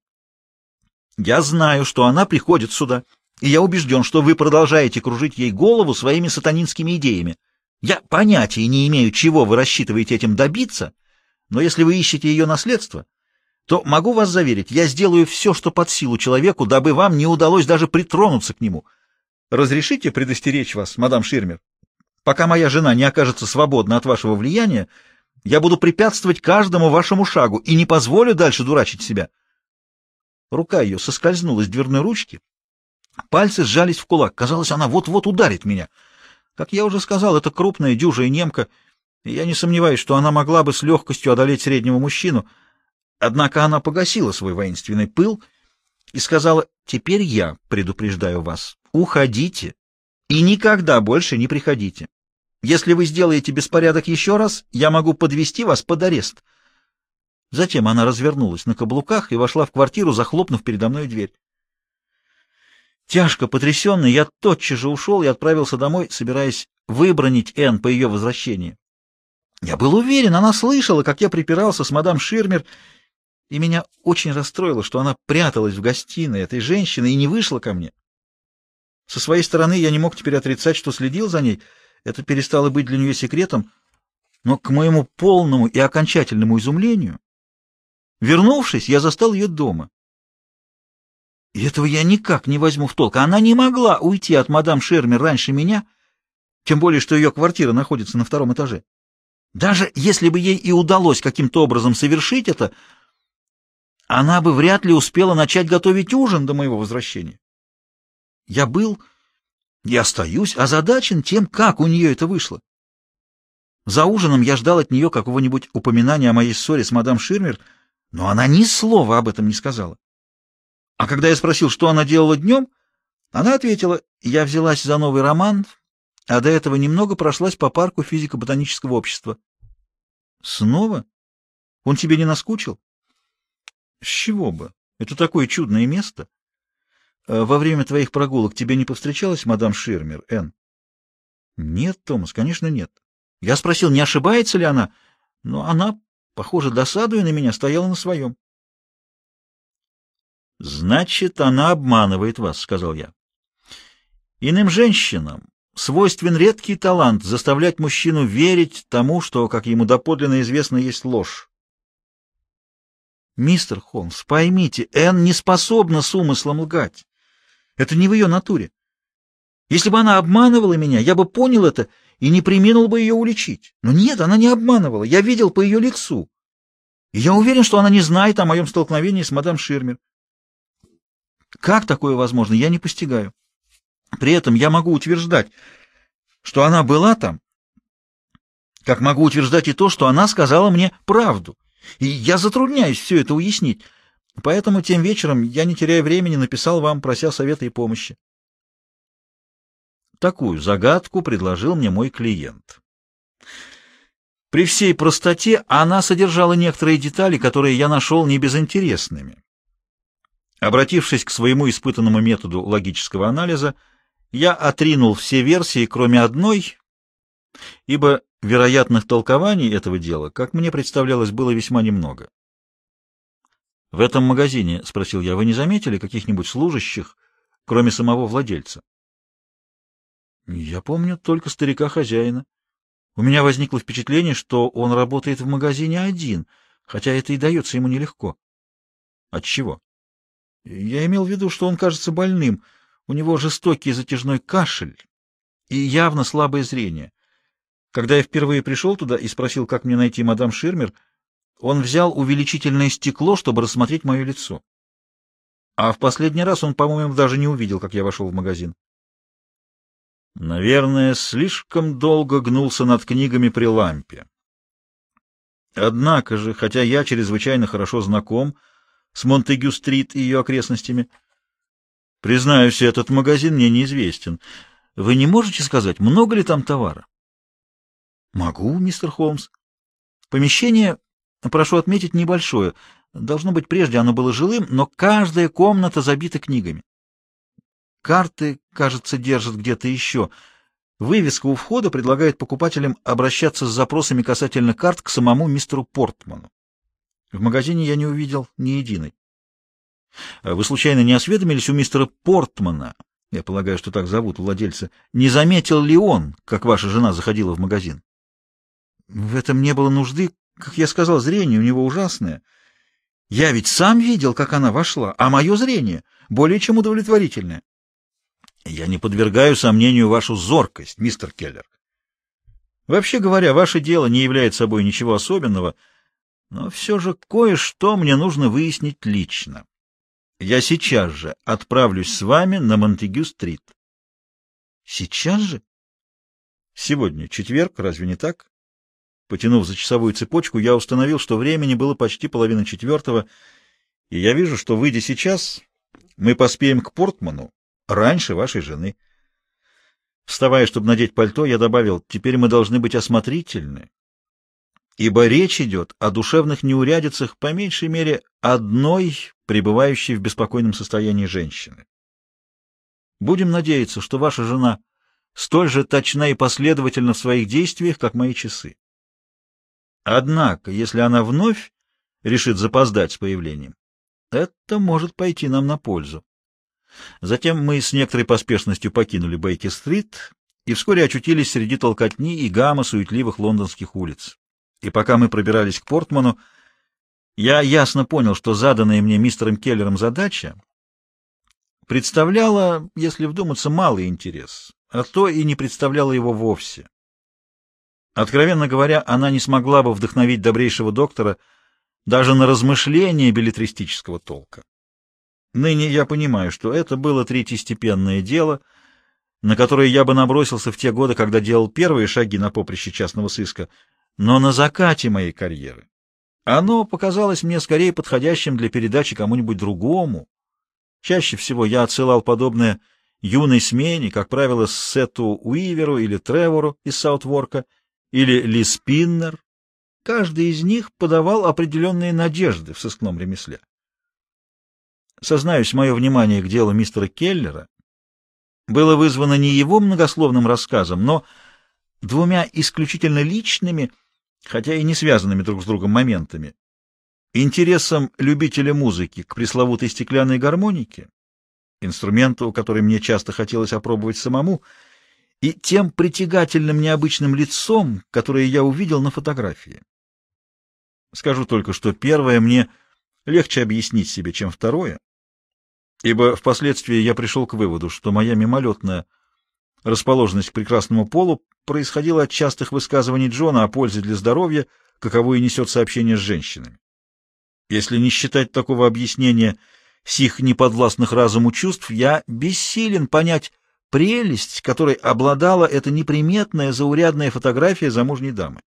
Я знаю, что она приходит сюда, и я убежден, что вы продолжаете кружить ей голову своими сатанинскими идеями. Я понятия не имею, чего вы рассчитываете этим добиться, но если вы ищете ее наследство, то могу вас заверить, я сделаю все, что под силу человеку, дабы вам не удалось даже притронуться к нему — Разрешите предостеречь вас, мадам Ширмер? Пока моя жена не окажется свободна от вашего влияния, я буду препятствовать каждому вашему шагу и не позволю дальше дурачить себя. Рука ее соскользнула с дверной ручки, пальцы сжались в кулак. Казалось, она вот-вот ударит меня. Как я уже сказал, это крупная дюжая немка, и я не сомневаюсь, что она могла бы с легкостью одолеть среднего мужчину. Однако она погасила свой воинственный пыл и сказала, «Теперь я предупреждаю вас, уходите и никогда больше не приходите. Если вы сделаете беспорядок еще раз, я могу подвести вас под арест». Затем она развернулась на каблуках и вошла в квартиру, захлопнув передо мной дверь. Тяжко потрясенный, я тотчас же ушел и отправился домой, собираясь выбронить Энн по ее возвращении. Я был уверен, она слышала, как я припирался с мадам Ширмер, и меня очень расстроило, что она пряталась в гостиной этой женщины и не вышла ко мне. Со своей стороны я не мог теперь отрицать, что следил за ней, это перестало быть для нее секретом, но к моему полному и окончательному изумлению, вернувшись, я застал ее дома. И этого я никак не возьму в толк. Она не могла уйти от мадам Шермер раньше меня, тем более, что ее квартира находится на втором этаже. Даже если бы ей и удалось каким-то образом совершить это, она бы вряд ли успела начать готовить ужин до моего возвращения. Я был и остаюсь озадачен тем, как у нее это вышло. За ужином я ждал от нее какого-нибудь упоминания о моей ссоре с мадам Ширмер, но она ни слова об этом не сказала. А когда я спросил, что она делала днем, она ответила, я взялась за новый роман, а до этого немного прошлась по парку физико-ботанического общества. Снова? Он тебе не наскучил? С чего бы? Это такое чудное место. А во время твоих прогулок тебе не повстречалась мадам Ширмер, Энн? Нет, Томас, конечно, нет. Я спросил, не ошибается ли она, но она, похоже, досадуя на меня, стояла на своем. «Значит, она обманывает вас», — сказал я. «Иным женщинам свойствен редкий талант заставлять мужчину верить тому, что, как ему доподлинно известно, есть ложь. Мистер Холмс, поймите, Энн не способна с умыслом лгать. Это не в ее натуре. Если бы она обманывала меня, я бы понял это и не приминул бы ее уличить. Но нет, она не обманывала. Я видел по ее лицу. И я уверен, что она не знает о моем столкновении с мадам Ширмер. Как такое возможно, я не постигаю. При этом я могу утверждать, что она была там, как могу утверждать и то, что она сказала мне правду. И я затрудняюсь все это уяснить. Поэтому тем вечером я, не теряя времени, написал вам, прося совета и помощи. Такую загадку предложил мне мой клиент. При всей простоте она содержала некоторые детали, которые я нашел небезынтересными. Обратившись к своему испытанному методу логического анализа, я отринул все версии, кроме одной, ибо вероятных толкований этого дела, как мне представлялось, было весьма немного. «В этом магазине, — спросил я, — вы не заметили каких-нибудь служащих, кроме самого владельца?» «Я помню только старика-хозяина. У меня возникло впечатление, что он работает в магазине один, хотя это и дается ему нелегко». «От чего?» Я имел в виду, что он кажется больным. У него жестокий затяжной кашель и явно слабое зрение. Когда я впервые пришел туда и спросил, как мне найти мадам Ширмер, он взял увеличительное стекло, чтобы рассмотреть мое лицо. А в последний раз он, по-моему, даже не увидел, как я вошел в магазин. Наверное, слишком долго гнулся над книгами при лампе. Однако же, хотя я чрезвычайно хорошо знаком с Монтегю-стрит и ее окрестностями. Признаюсь, этот магазин мне неизвестен. Вы не можете сказать, много ли там товара? Могу, мистер Холмс. Помещение, прошу отметить, небольшое. Должно быть, прежде оно было жилым, но каждая комната забита книгами. Карты, кажется, держат где-то еще. Вывеска у входа предлагает покупателям обращаться с запросами касательно карт к самому мистеру Портману. В магазине я не увидел ни единой. А вы случайно не осведомились у мистера Портмана, я полагаю, что так зовут владельца, не заметил ли он, как ваша жена заходила в магазин? В этом не было нужды, как я сказал, зрение у него ужасное. Я ведь сам видел, как она вошла, а мое зрение более чем удовлетворительное. Я не подвергаю сомнению вашу зоркость, мистер Келлер. Вообще говоря, ваше дело не является собой ничего особенного, но все же кое-что мне нужно выяснить лично. Я сейчас же отправлюсь с вами на Монтегю-стрит. Сейчас же? Сегодня четверг, разве не так? Потянув за часовую цепочку, я установил, что времени было почти половина четвертого, и я вижу, что, выйдя сейчас, мы поспеем к Портману раньше вашей жены. Вставая, чтобы надеть пальто, я добавил, теперь мы должны быть осмотрительны, ибо речь идет о душевных неурядицах по меньшей мере одной, пребывающей в беспокойном состоянии женщины. Будем надеяться, что ваша жена столь же точна и последовательна в своих действиях, как мои часы. Однако, если она вновь решит запоздать с появлением, это может пойти нам на пользу. Затем мы с некоторой поспешностью покинули Бейки-стрит и вскоре очутились среди толкотни и гамма суетливых лондонских улиц. И пока мы пробирались к Портману, я ясно понял, что заданная мне мистером Келлером задача представляла, если вдуматься, малый интерес, а то и не представляла его вовсе. Откровенно говоря, она не смогла бы вдохновить добрейшего доктора даже на размышления билетристического толка. Ныне я понимаю, что это было третьестепенное дело, на которое я бы набросился в те годы, когда делал первые шаги на поприще частного сыска, но на закате моей карьеры. Оно показалось мне скорее подходящим для передачи кому-нибудь другому. Чаще всего я отсылал подобное юной смене, как правило, Сету Уиверу или Тревору из Саутворка, или Ли Спиннер. Каждый из них подавал определенные надежды в сыскном ремесле. Сознаюсь, мое внимание к делу мистера Келлера было вызвано не его многословным рассказом, но двумя исключительно личными, хотя и не связанными друг с другом моментами. Интересом любителя музыки к пресловутой стеклянной гармонике, инструменту, который мне часто хотелось опробовать самому, и тем притягательным необычным лицом, которое я увидел на фотографии. Скажу только, что первое мне легче объяснить себе, чем второе, ибо впоследствии я пришел к выводу, что моя мимолетная расположенность к прекрасному полу происходила от частых высказываний Джона о пользе для здоровья, каковую несет сообщение с женщинами. Если не считать такого объяснения сих неподвластных разуму чувств, я бессилен понять прелесть, которой обладала эта неприметная заурядная фотография замужней дамы.